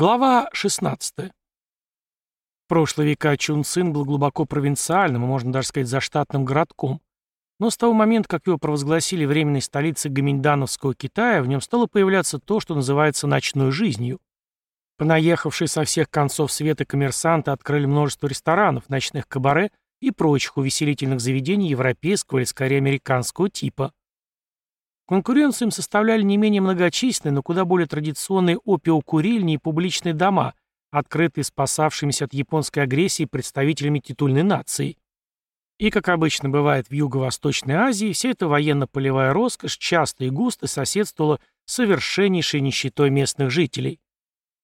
Глава 16. В прошлые века Чунцин был глубоко провинциальным, можно даже сказать, заштатным городком. Но с того момента, как его провозгласили временной столицей гоминдановского Китая, в нем стало появляться то, что называется ночной жизнью. Понаехавшие со всех концов света коммерсанты открыли множество ресторанов, ночных кабаре и прочих увеселительных заведений европейского или скорее американского типа. Конкуренцию им составляли не менее многочисленные, но куда более традиционные опиокурильни и публичные дома, открытые спасавшимися от японской агрессии представителями титульной нации. И, как обычно бывает в Юго-Восточной Азии, вся эта военно-полевая роскошь часто и густо соседствовала совершеннейшей нищетой местных жителей.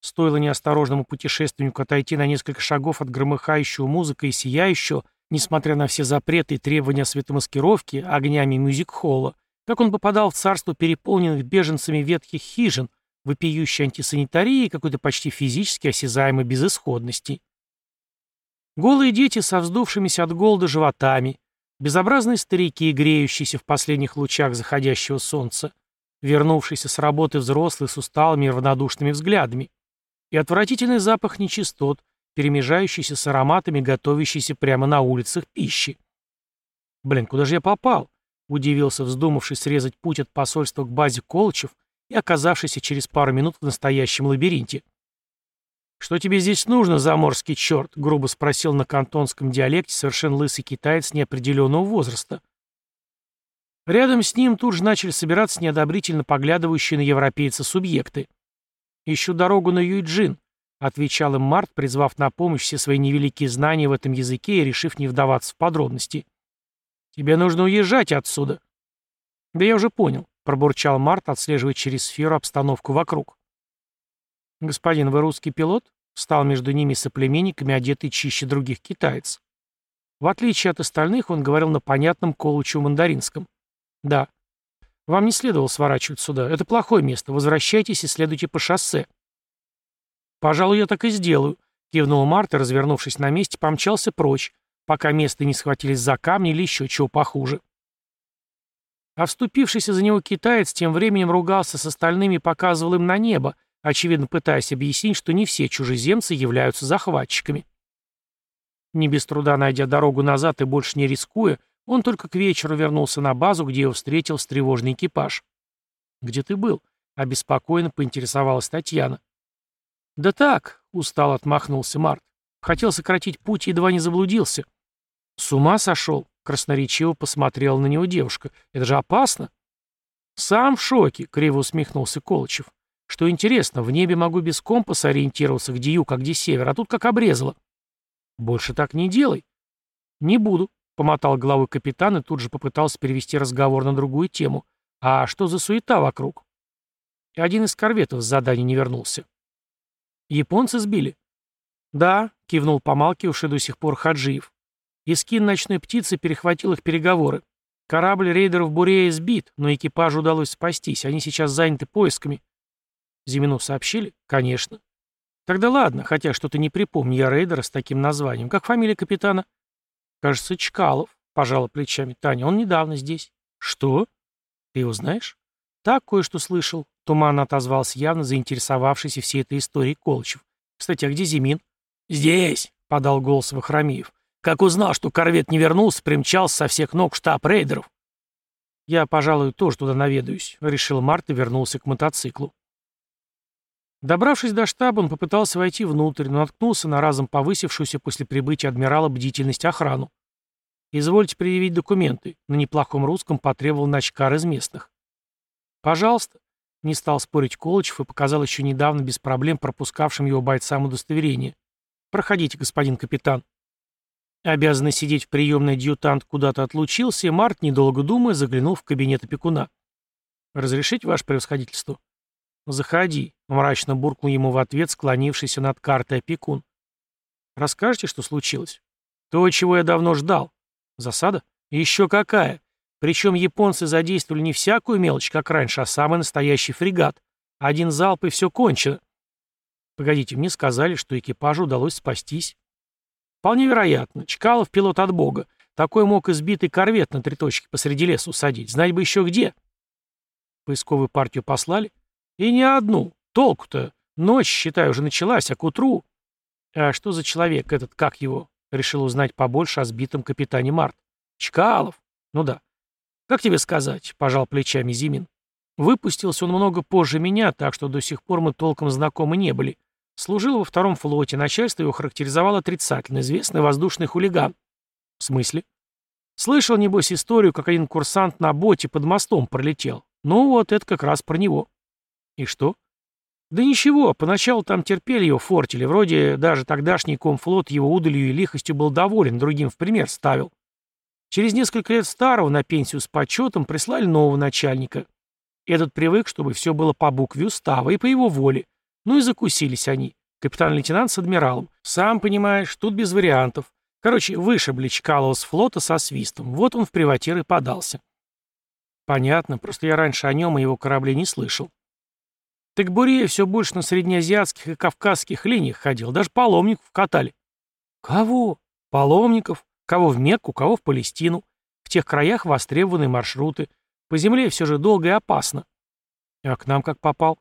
Стоило неосторожному путешественнику отойти на несколько шагов от громыхающего музыка и сияющего, несмотря на все запреты и требования светомаскировки, огнями мюзик-холла, как он попадал в царство переполненных беженцами ветхих хижин, вопиющей антисанитарии и какой-то почти физически осязаемой безысходности. Голые дети со вздувшимися от голода животами, безобразные старики, греющиеся в последних лучах заходящего солнца, вернувшиеся с работы взрослые с усталыми и равнодушными взглядами, и отвратительный запах нечистот, перемежающийся с ароматами, готовящейся прямо на улицах пищи. Блин, куда же я попал? Удивился, вздумавший срезать путь от посольства к базе Колычев и оказавшийся через пару минут в настоящем лабиринте. «Что тебе здесь нужно, заморский черт?» — грубо спросил на кантонском диалекте совершенно лысый китаец неопределенного возраста. Рядом с ним тут же начали собираться неодобрительно поглядывающие на европейца субъекты. «Ищу дорогу на Юйджин», — отвечал им Март, призвав на помощь все свои невеликие знания в этом языке и решив не вдаваться в подробности. «Тебе нужно уезжать отсюда». «Да я уже понял», — пробурчал Март, отслеживая через сферу обстановку вокруг. «Господин, вы русский пилот?» — встал между ними соплеменниками, одетый чище других китаец. В отличие от остальных, он говорил на понятном колучу мандаринском. «Да. Вам не следовало сворачивать сюда. Это плохое место. Возвращайтесь и следуйте по шоссе». «Пожалуй, я так и сделаю», — кивнул Март и, развернувшись на месте, помчался прочь, пока место не схватились за камни или еще чего похуже. А вступившийся за него китаец тем временем ругался с остальными и показывал им на небо, очевидно пытаясь объяснить, что не все чужеземцы являются захватчиками. Не без труда найдя дорогу назад и больше не рискуя, он только к вечеру вернулся на базу, где его встретил встревоженный экипаж. «Где ты был?» — обеспокоенно поинтересовалась Татьяна. «Да так», — устал отмахнулся Март. «Хотел сократить путь, едва не заблудился. «С ума сошел?» — красноречиво посмотрела на него девушка. «Это же опасно!» «Сам в шоке», — криво усмехнулся Колычев. «Что интересно, в небе могу без компаса ориентироваться, где юг, а где север, а тут как обрезало». «Больше так не делай». «Не буду», — помотал головой капитан и тут же попытался перевести разговор на другую тему. «А что за суета вокруг?» И один из корветов с задания не вернулся. «Японцы сбили?» «Да», — кивнул помалкивавший до сих пор Хаджиев. Искин ночной птицы перехватил их переговоры. Корабль рейдеров Бурея сбит, но экипажу удалось спастись. Они сейчас заняты поисками. Зимину сообщили? Конечно. Тогда ладно, хотя что-то не припомню я рейдера с таким названием. Как фамилия капитана? Кажется, Чкалов, пожала плечами Таня. Он недавно здесь. Что? Ты его знаешь? Так кое-что слышал. Туманно отозвался явно заинтересовавшийся всей этой историей Колычев. Кстати, а где Зимин? Здесь, подал голос Вахрамиев. Как узнал, что корвет не вернулся, примчался со всех ног штаб рейдеров. «Я, пожалуй, тоже туда наведаюсь», — решил Март и вернулся к мотоциклу. Добравшись до штаба, он попытался войти внутрь, но наткнулся на разом повысившуюся после прибытия адмирала бдительность охрану. «Извольте предъявить документы», — на неплохом русском потребовал начкар из местных. «Пожалуйста», — не стал спорить Колычев и показал еще недавно без проблем пропускавшим его бойцам удостоверение. «Проходите, господин капитан». Обязанный сидеть в приемной адъютант куда-то отлучился, и Март, недолго думая, заглянул в кабинет опекуна. «Разрешить ваше превосходительство?» «Заходи», — мрачно буркнул ему в ответ склонившийся над картой опекун. «Расскажете, что случилось?» «То, чего я давно ждал». «Засада?» «Еще какая!» Причем японцы задействовали не всякую мелочь, как раньше, а самый настоящий фрегат. Один залп и все кончено. Погодите, мне сказали, что экипажу удалось спастись. Вполне вероятно. Чкалов пилот от бога. Такой мог избитый корвет на три точки посреди леса усадить. Знать бы еще где. Поисковую партию послали? И не одну. Толку-то. Ночь, считай, уже началась, а к утру... А что за человек этот, как его? Решил узнать побольше о сбитом капитане Март. Чкалов. Ну да. Как тебе сказать? Пожал плечами Зимин. Выпустился он много позже меня, так что до сих пор мы толком знакомы не были. Служил во втором флоте, начальство его характеризовало отрицательно, известный воздушный хулиган. В смысле? Слышал, небось, историю, как один курсант на боте под мостом пролетел. Ну вот, это как раз про него. И что? Да ничего, поначалу там терпели его, фортили. Вроде даже тогдашний комфлот его удалью и лихостью был доволен, другим в пример ставил. Через несколько лет старого на пенсию с почетом прислали нового начальника. Этот привык, чтобы все было по букве устава и по его воле. Ну и закусились они. Капитан-лейтенант с адмиралом. Сам понимаешь, тут без вариантов. Короче, вышибли Чкалова с флота со свистом. Вот он в приватир и подался. Понятно, просто я раньше о нем и его корабле не слышал. Так Бурея все больше на среднеазиатских и кавказских линиях ходил, даже паломников катали. Кого? Паломников. Кого в Мекку, кого в Палестину. В тех краях востребованы маршруты. По земле все же долго и опасно. А к нам как попал?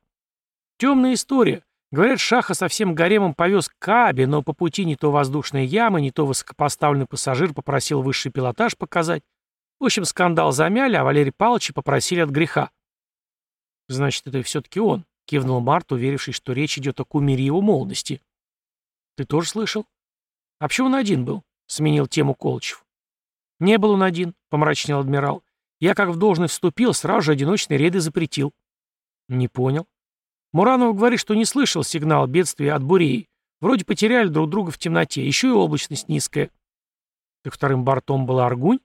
Темная история. Говорят, Шаха со всем гаремом повез к Каабе, но по пути не то воздушная яма, не то высокопоставленный пассажир попросил высший пилотаж показать. В общем, скандал замяли, а Валерий Павловича попросили от греха. «Значит, это все-таки он», — кивнул Март, уверившись, что речь идет о кумире его молодости. «Ты тоже слышал?» «А почему он один был?» — сменил тему Колчев. «Не был он один», — помрачнел адмирал. «Я как в должность вступил, сразу же одиночные рейды запретил». «Не понял». Муранов говорит, что не слышал сигнал бедствия от буреи. Вроде потеряли друг друга в темноте, еще и облачность низкая. Так вторым бортом была Аргунь?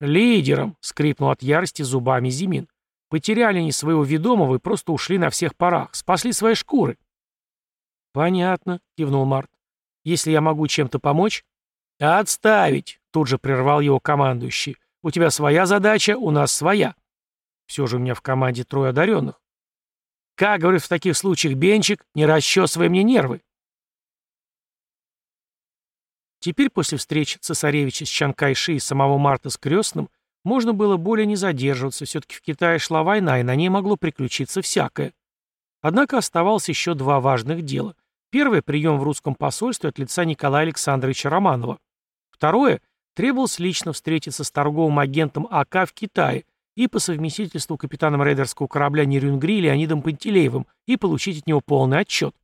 Лидером, скрипнул от ярости зубами Зимин. Потеряли они своего ведомого и просто ушли на всех парах, спасли свои шкуры. Понятно, кивнул Март. Если я могу чем-то помочь? Отставить, тут же прервал его командующий. У тебя своя задача, у нас своя. Все же у меня в команде трое одаренных. Как, говорит в таких случаях Бенчик, не расчесывай мне нервы. Теперь после встречи цесаревича с Чанкайши и самого Марта с Крестным можно было более не задерживаться, все-таки в Китае шла война, и на ней могло приключиться всякое. Однако оставалось еще два важных дела. Первое – прием в русском посольстве от лица Николая Александровича Романова. Второе – требовалось лично встретиться с торговым агентом АК в Китае и по совместительству капитаном рейдерского корабля Нерюнгри Леонидом Пантелеевым и получить от него полный отчет.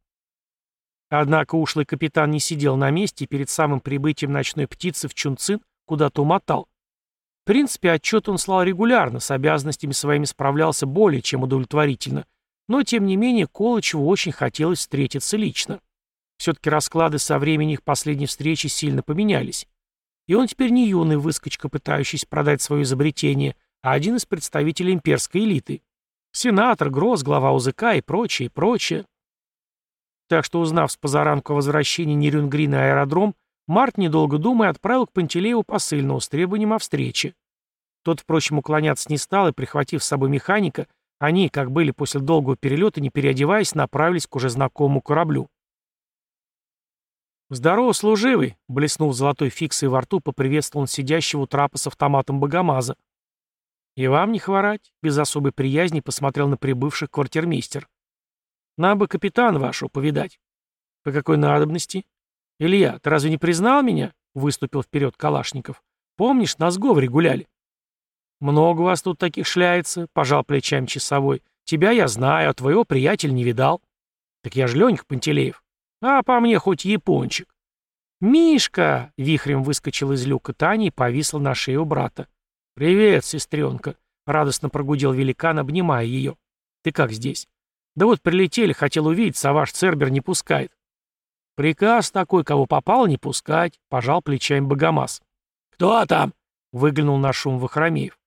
Однако ушлый капитан не сидел на месте и перед самым прибытием ночной птицы в Чунцин куда-то умотал. В принципе, отчет он слал регулярно, с обязанностями своими справлялся более чем удовлетворительно, но, тем не менее, Колычеву очень хотелось встретиться лично. Все-таки расклады со времени их последней встречи сильно поменялись. И он теперь не юный выскочка, пытающийся продать свое изобретение, а один из представителей имперской элиты. Сенатор, Гросс, глава УЗК и прочее, прочее. Так что, узнав с позаранку о возвращении Нерюнгри на аэродром, Март, недолго думая, отправил к Пантелееву посыльного с требованием о встрече. Тот, впрочем, уклоняться не стал, и, прихватив с собой механика, они, как были после долгого перелета, не переодеваясь, направились к уже знакомому кораблю. «Здорово, служивый!» — блеснув золотой фиксой во рту, поприветствовал он сидящего у трапа с автоматом Богомаза. «И вам не хворать», — без особой приязни посмотрел на прибывших квартирмейстер. «Нам бы капитан вашего повидать». «По какой надобности?» «Илья, ты разве не признал меня?» — выступил вперед Калашников. «Помнишь, на сговоре гуляли?» «Много вас тут таких шляется», — пожал плечами часовой. «Тебя я знаю, а твоего приятеля не видал». «Так я ж Ленька Пантелеев». «А по мне хоть япончик». «Мишка!» — вихрем выскочил из люка Таня и повисла на шее у брата. «Привет, сестренка!» — радостно прогудел великан, обнимая ее. «Ты как здесь?» «Да вот прилетели, хотел увидеть, а ваш Цербер не пускает». «Приказ такой, кого попал, не пускать», — пожал плечами Богомаз. «Кто там?» — выглянул на шум Вахромеев.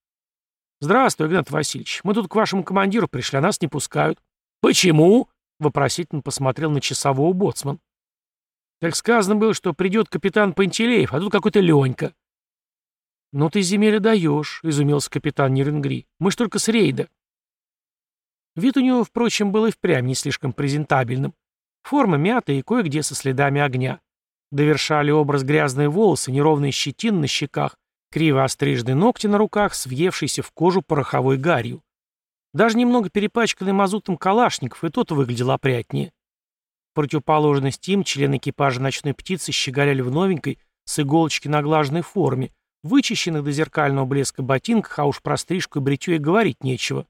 «Здравствуй, Игнат Васильевич. Мы тут к вашему командиру пришли, а нас не пускают». «Почему?» — вопросительно посмотрел на часового боцман. «Так сказано было, что придет капитан Пантелеев, а тут какой-то Ленька». «Ну ты земель даешь», — изумился капитан Неренгри. «Мы ж только с рейда». Вид у него, впрочем, был и впрямь не слишком презентабельным. Форма мятая и кое-где со следами огня. Довершали образ грязные волосы, неровные щетин на щеках, криво остриженные ногти на руках, свъевшиеся в кожу пороховой гарью. Даже немного перепачканный мазутом калашников, и тот выглядел опрятнее. противоположность им члены экипажа ночной птицы щеголяли в новенькой, с иголочки наглаженной форме, вычищенных до зеркального блеска ботинках, а уж про стрижку и бритье и говорить нечего.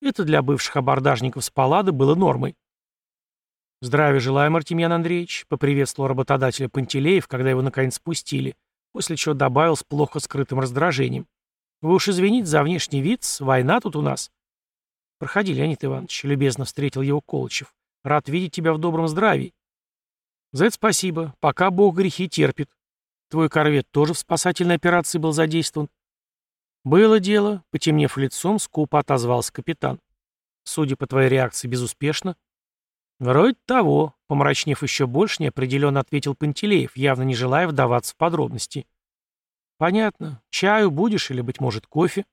Это для бывших абордажников с палады было нормой. «Здравия желаю, Артемьян Андреевич», — поприветствовал работодателя Пантелеев, когда его наконец спустили, после чего добавил с плохо скрытым раздражением. «Вы уж извините за внешний вид, война тут у нас». «Проходи, Леонид Иванович», — любезно встретил его Колычев. «Рад видеть тебя в добром здравии». «За это спасибо. Пока Бог грехи терпит. Твой корвет тоже в спасательной операции был задействован?» «Было дело», — потемнев лицом, скупо отозвался капитан. «Судя по твоей реакции, безуспешно». «Вроде того», — помрачнев еще больше, неопределенно ответил Пантелеев, явно не желая вдаваться в подробности. «Понятно. Чаю будешь или, быть может, кофе?»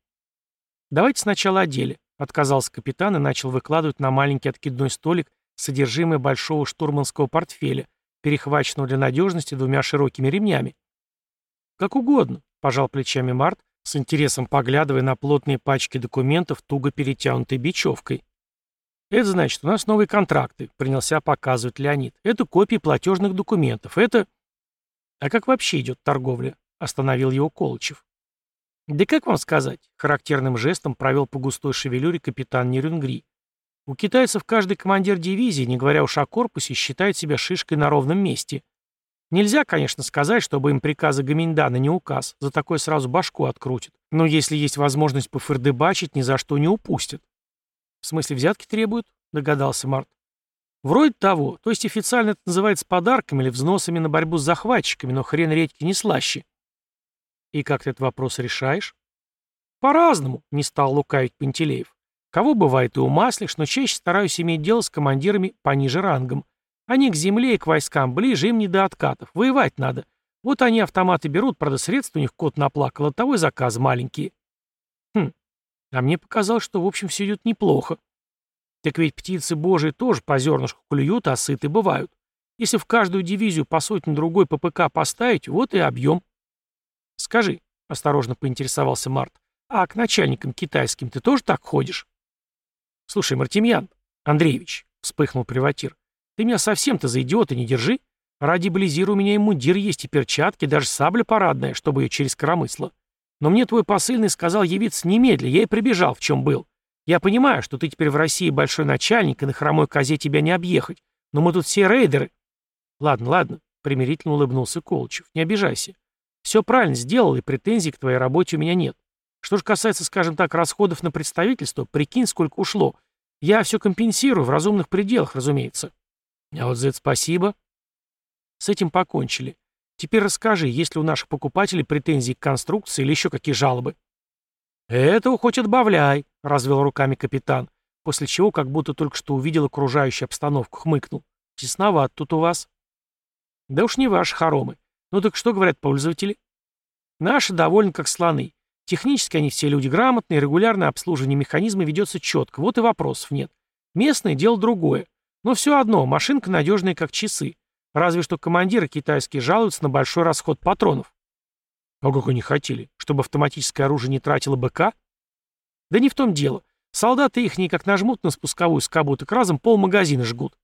«Давайте сначала о деле», — отказался капитан и начал выкладывать на маленький откидной столик содержимое большого штурманского портфеля, перехваченного для надежности двумя широкими ремнями. «Как угодно», — пожал плечами Март, с интересом поглядывая на плотные пачки документов, туго перетянутой бечевкой. «Это значит, у нас новые контракты», — принялся показывать Леонид. «Это копии платежных документов. Это...» «А как вообще идет торговля?» — остановил его Колычев. «Да как вам сказать?» — характерным жестом провел по густой шевелюре капитан Нерюнгри. «У китайцев каждый командир дивизии, не говоря уж о корпусе, считает себя шишкой на ровном месте. Нельзя, конечно, сказать, чтобы им приказы Гаминдана не указ, за такое сразу башку открутят. Но если есть возможность пофырдыбачить, ни за что не упустят. В смысле, взятки требуют? Догадался Март. Вроде того. То есть официально это называется подарками или взносами на борьбу с захватчиками, но хрен редьки не слаще. И как ты этот вопрос решаешь? По-разному, не стал лукавить Пантелеев. Кого бывает и умаслишь, но чаще стараюсь иметь дело с командирами пониже рангом. Они к земле и к войскам ближе, им не до откатов. Воевать надо. Вот они автоматы берут, правда, средств у них кот наплакал, от того и заказы маленькие. Хм, а мне показалось, что, в общем, все идет неплохо. Так ведь птицы божьи тоже по зернышку клюют, а сыты бывают. Если в каждую дивизию по сотне другой ППК поставить, вот и объем. Скажи, — осторожно поинтересовался Март, — а к начальникам китайским ты тоже так ходишь? Слушай, Мартемьян Андреевич, — вспыхнул приватир, — ты меня совсем-то за идиота не держи. Ради Близира у меня и мундир есть, и перчатки, даже сабля парадная, чтобы ее через коромысло. Но мне твой посыльный сказал явиться немедля, я и прибежал, в чем был. Я понимаю, что ты теперь в России большой начальник, и на хромой козе тебя не объехать, но мы тут все рейдеры. Ладно, ладно, примирительно улыбнулся Колчев, не обижайся. Все правильно сделал, и претензий к твоей работе у меня нет. Что же касается, скажем так, расходов на представительство, прикинь, сколько ушло. Я все компенсирую, в разумных пределах, разумеется. А вот это спасибо. С этим покончили. Теперь расскажи, есть ли у наших покупателей претензии к конструкции или еще какие жалобы? «Этого хоть отбавляй», — развел руками капитан, после чего, как будто только что увидел окружающую обстановку, хмыкнул. «Тесноват тут у вас». «Да уж не ваши хоромы. Ну так что говорят пользователи?» «Наши довольны как слоны. Технически они все люди грамотные, регулярное обслуживание механизма ведется четко, вот и вопросов нет. Местное дело другое. Но все одно, машинка надежная как часы. Разве что командиры китайские жалуются на большой расход патронов. А как они хотели? Чтобы автоматическое оружие не тратило БК? Да не в том дело. Солдаты их как нажмут на спусковую скобу, так разом полмагазина жгут.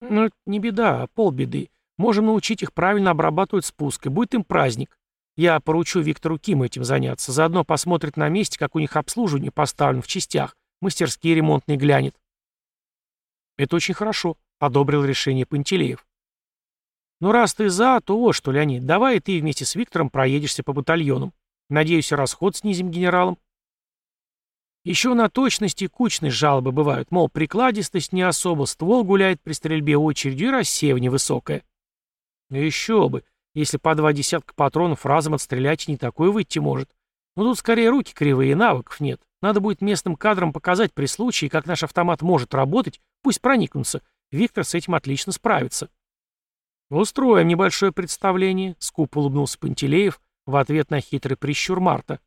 Ну, это не беда, а полбеды. Можем научить их правильно обрабатывать спуск, и будет им праздник. Я поручу Виктору Киму этим заняться. Заодно посмотрит на месте, как у них обслуживание поставлено в частях. Мастерские ремонтные глянет. Это очень хорошо, одобрил решение Пантелеев. Ну раз ты за, то вот что, Леонид, давай ты вместе с Виктором проедешься по батальонам. Надеюсь, расход снизим генералом. Еще на точность и кучность жалобы бывают, мол, прикладистость не особо, ствол гуляет при стрельбе очередью и рассеивание высокое. Ну еще бы, если по два десятка патронов разом отстрелять не такое выйти может. Но тут скорее руки кривые, навыков нет. Надо будет местным кадрам показать при случае, как наш автомат может работать, пусть проникнутся. Виктор с этим отлично справится. «Устроим небольшое представление», — скупо улыбнулся Пантелеев в ответ на хитрый прищур Марта.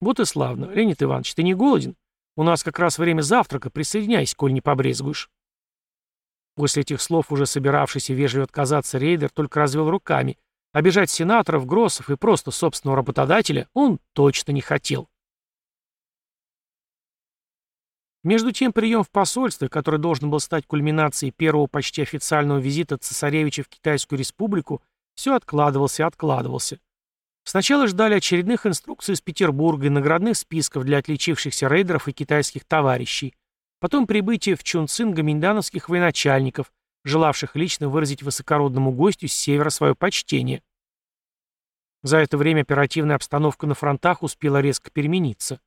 «Вот и славно. Леонид Иванович, ты не голоден? У нас как раз время завтрака, присоединяйся, коль не побрезгуешь». После этих слов, уже собиравшийся вежливо отказаться рейдер, только развел руками. Обижать сенаторов, гроссов и просто собственного работодателя он точно не хотел. Между тем, прием в посольстве, который должен был стать кульминацией первого почти официального визита цесаревича в Китайскую республику, все откладывался и откладывался. Сначала ждали очередных инструкций из Петербурга и наградных списков для отличившихся рейдеров и китайских товарищей. Потом прибытие в Чунцин гоминдановских военачальников, желавших лично выразить высокородному гостю с севера свое почтение. За это время оперативная обстановка на фронтах успела резко перемениться.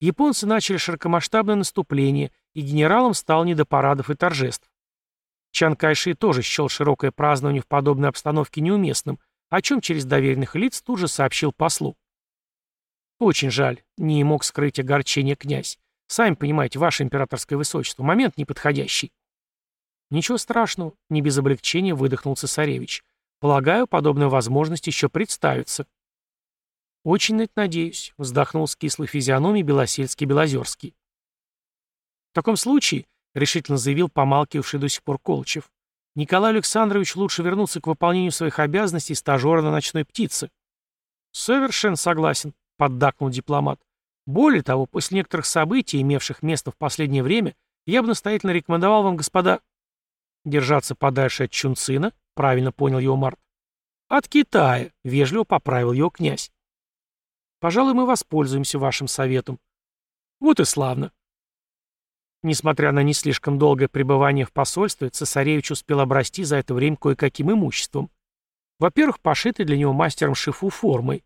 Японцы начали широкомасштабное наступление, и генералам стало не до парадов и торжеств. Чан Кайши тоже счел широкое празднование в подобной обстановке неуместным, о чем через доверенных лиц тут же сообщил послу. «Очень жаль», — не мог скрыть огорчение князь. «Сами понимаете, ваше императорское высочество, момент неподходящий». «Ничего страшного», — не без облегчения выдохнул цесаревич. «Полагаю, подобная возможность еще представится». «Очень на это надеюсь», — вздохнул с кислой физиономией Белосельский-Белозерский. «В таком случае», — решительно заявил помалкивавший до сих пор Колычев, «Николай Александрович лучше вернуться к выполнению своих обязанностей стажера на ночной птице». «Совершенно согласен», — поддакнул дипломат. «Более того, после некоторых событий, имевших место в последнее время, я бы настоятельно рекомендовал вам, господа...» «Держаться подальше от Чунцина», — правильно понял его Март. «От Китая», — вежливо поправил его князь. Пожалуй, мы воспользуемся вашим советом. Вот и славно. Несмотря на не слишком долгое пребывание в посольстве, цесаревич успел обрасти за это время кое-каким имуществом. Во-первых, пошитой для него мастером шифу формой.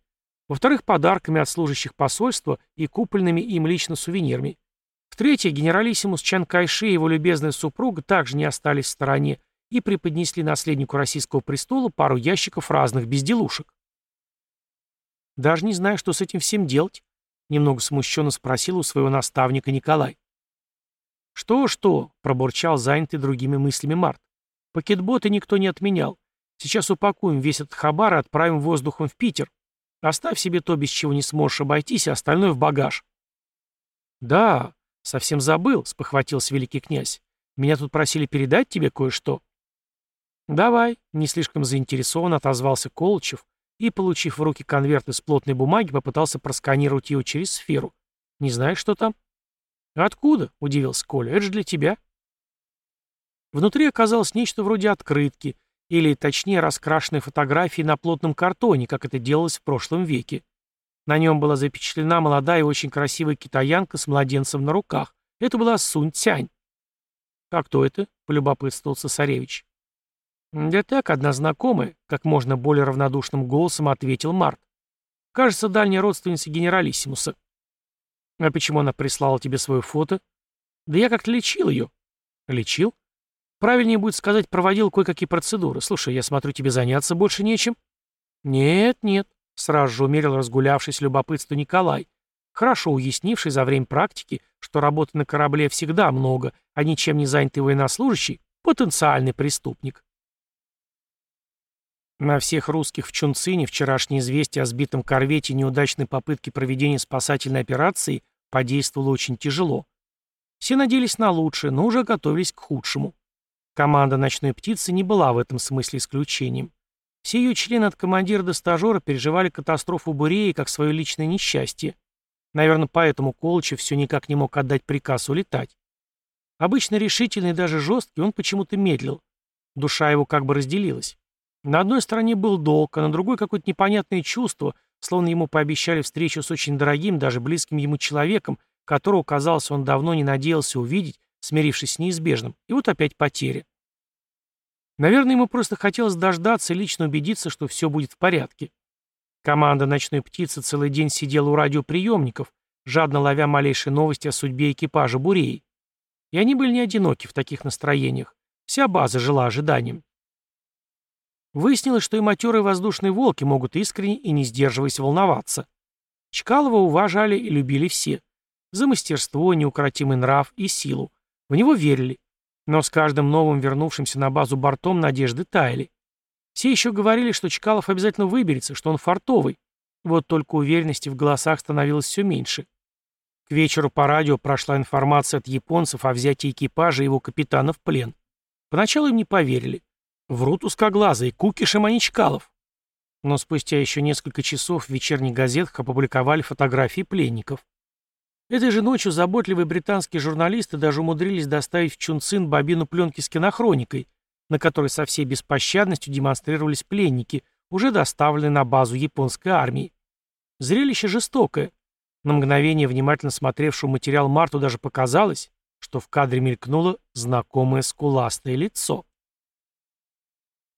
Во-вторых, подарками от служащих посольства и купленными им лично сувенирами. В-третьих, генералиссимус Чан Кайши и его любезная супруга также не остались в стороне и преподнесли наследнику российского престола пару ящиков разных безделушек. Даже не знаю, что с этим всем делать, немного смущенно спросил у своего наставника Николай. «Что-что?» — пробурчал занятый другими мыслями Март. «Пакетботы никто не отменял. Сейчас упакуем весь этот хабар и отправим воздухом в Питер. Оставь себе то, без чего не сможешь обойтись, а остальное в багаж». «Да, совсем забыл», — спохватился великий князь. «Меня тут просили передать тебе кое-что». «Давай», — не слишком заинтересован отозвался Колычев, и, получив в руки конверт из плотной бумаги, попытался просканировать его через сферу. «Не знаешь, что там?» «Откуда?» — удивился Коля. «Это же для тебя». Внутри оказалось нечто вроде открытки, или, точнее, раскрашенной фотографии на плотном картоне, как это делалось в прошлом веке. На нем была запечатлена молодая и очень красивая китаянка с младенцем на руках. Это была Сунь Цянь. «А кто это?» — полюбопытствовал цесаревич. «Да так, одна знакомая», — как можно более равнодушным голосом ответил Март. «Кажется, дальняя родственница генералиссимуса». «А почему она прислала тебе свое фото?» «Да я как-то лечил ее». «Лечил?» «Правильнее будет сказать, проводил кое-какие процедуры. Слушай, я смотрю, тебе заняться больше нечем». «Нет, нет», — сразу же умерил разгулявшись любопытство Николай, хорошо уяснивший за время практики, что работы на корабле всегда много, а ничем не занятый военнослужащий — потенциальный преступник. На всех русских в Чунцине вчерашнее известие о сбитом корвете и неудачной попытке проведения спасательной операции подействовало очень тяжело. Все надеялись на лучшее, но уже готовились к худшему. Команда «Ночной птицы» не была в этом смысле исключением. Все ее члены от командира до стажера переживали катастрофу Буреи как свое личное несчастье. Наверное, поэтому Колычев все никак не мог отдать приказ улетать. Обычно решительный и даже жесткий, он почему-то медлил. Душа его как бы разделилась. На одной стороне был долг, а на другой какое-то непонятное чувство, словно ему пообещали встречу с очень дорогим, даже близким ему человеком, которого, казалось, он давно не надеялся увидеть, смирившись с неизбежным, и вот опять потеря. Наверное, ему просто хотелось дождаться и лично убедиться, что все будет в порядке. Команда «Ночной птицы» целый день сидела у радиоприемников, жадно ловя малейшие новости о судьбе экипажа Буреи. И они были не одиноки в таких настроениях. Вся база жила ожиданием. Выяснилось, что и матерые воздушные волки могут искренне и не сдерживаясь волноваться. Чкалова уважали и любили все. За мастерство, неукротимый нрав и силу. В него верили. Но с каждым новым вернувшимся на базу бортом надежды таяли. Все еще говорили, что Чкалов обязательно выберется, что он фартовый. Вот только уверенности в голосах становилось все меньше. К вечеру по радио прошла информация от японцев о взятии экипажа и его капитана в плен. Поначалу им не поверили. Врут узкоглазые, Кукиш и Маничкалов. Но спустя еще несколько часов в вечерних газетах опубликовали фотографии пленников. Этой же ночью заботливые британские журналисты даже умудрились доставить в Чунцин бобину пленки с кинохроникой, на которой со всей беспощадностью демонстрировались пленники, уже доставленные на базу японской армии. Зрелище жестокое. На мгновение внимательно смотревшему материал Марту даже показалось, что в кадре мелькнуло знакомое скуластое лицо.